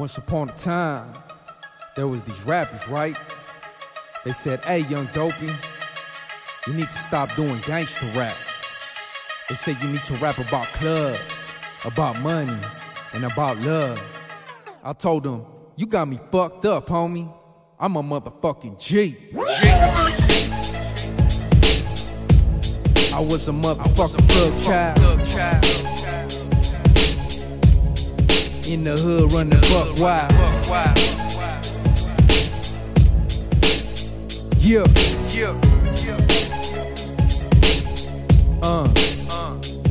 Once upon a time, there was these rappers, right? They said, hey, young dopey, you need to stop doing gangster rap. They said you need to rap about clubs, about money, and about love. I told them, you got me fucked up, homie. I'm a motherfucking G. I was a motherfucking thug child. In the hood, running buck wild. Yeah, uh,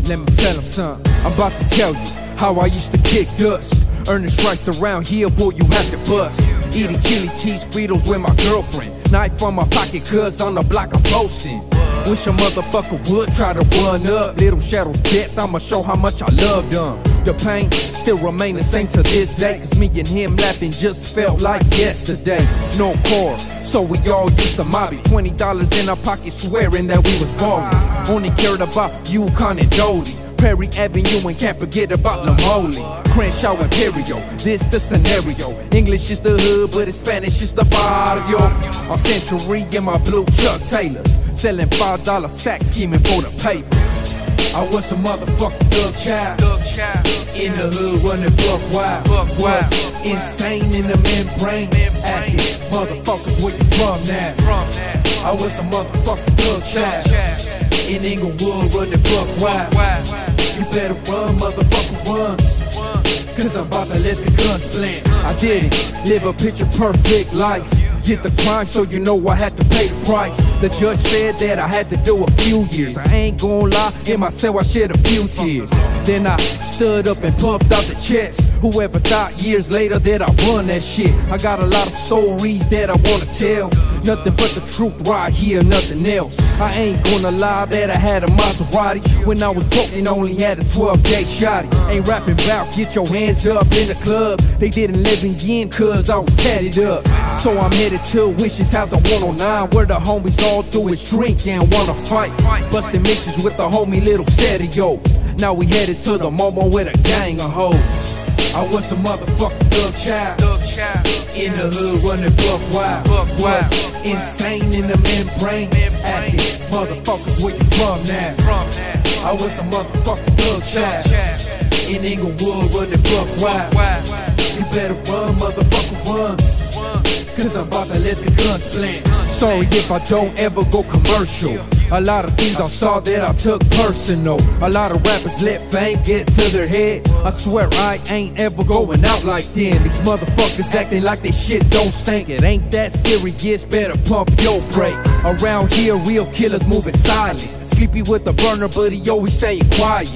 let me tell him something. I'm about to tell you how I used to kick dust. Earning stripes around here, boy, you have to bust. Eating chili cheese Fritos with my girlfriend. Knife on my pocket, cuz on the block I'm posting. Wish a motherfucker would try to run up. Little shadows death, I'ma show how much I love them. The pain still remain the same to this day. Cause me and him laughing just felt like yesterday. No core, so we all used to mob. Twenty dollars in our pocket, swearing that we was balling. Only cared about Yukon and Dolly. Prairie Avenue and can't forget about Lamoli. Crenshaw Imperial, this the scenario. English is the hood, but it's Spanish is the barrio. A century in my blue Chuck Taylors. Selling five dollar sacks, scheming for the paper. I was a motherfucking thug child. In the hood, running buck wild. Was insane in the membrane. Asking motherfuckers where you from now. I was a motherfucking thug child. In Inglewood, running buck wild. You better run, motherfucker, run. Cause I'm about to let the guns blend. I did it, live a picture perfect life. Did the crime, so you know I had to pay the price. The judge said that I had to do a few years. I ain't gonna lie, in my cell I shed a few tears. Then I stood up and puffed out the chest. Whoever thought years later that I won that shit. I got a lot of stories that I wanna tell. Nothing but the truth right here, nothing else. I ain't gonna lie that I had a Maserati. When I was broke and only had a 12 day shotty. Ain't rapping about get your hands up in the club. They didn't live in cause I was tatted up. So I'm headed to Wishes House on 109 where the homies all do is drink and wanna fight. Busting mixes with the homie Little Serio. Now we headed to the Momo with a gang of hoes. I was a motherfucking thug child. In the hood, running buck wild. Was insane in the membrane. Asking motherfuckers where you from now. I was a motherfucking thug child. In Inglewood, running buck wild. You better run, motherfucker, run. Cause I'm about to let the guns blend. Sorry if I don't ever go commercial. A lot of things I saw that I took personal. A lot of rappers let fame get to their head. I swear I ain't ever going out like them. These motherfuckers acting like they shit don't stink. It ain't that serious, better pump your brake. Around here, real killers moving silence. Sleepy with the burner, but he always staying quiet.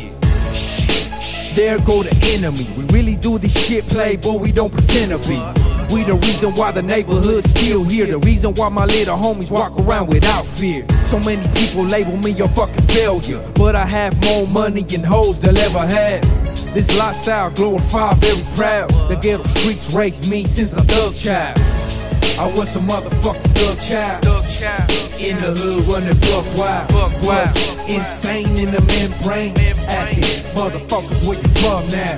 There go the enemy. We really do this shit play, but we don't pretend to be. We the reason why the neighborhood's still here. The reason why my little homies walk around without fear. So many people label me a fucking failure. But I have more money and hoes they'll ever have. This lifestyle glorified, very proud. The ghetto streets raised me since I'm a thug child. I was a motherfucking thug child. In the hood, running buck wild. Was insane in the membrane. Asking motherfuckers where you from now.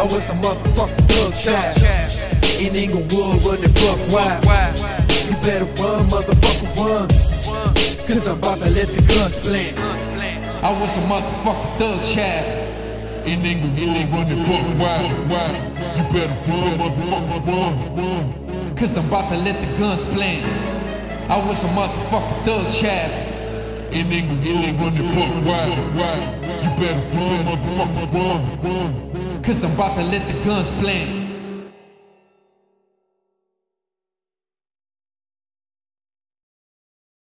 I was a motherfucking thug child. In Inglewood, running buck wild. You better run, motherfucker, run. Cause I'm about to let the guns blend. I was a motherfucking thug child. In Inglewood, running buck wild. You better run, motherfucker, run. Cause I'm about to let the guns blend. I was a motherfucking thug child. In Inglewood, running buck wild. You better run, motherfucker, run. Cause I'm about to let the guns blend.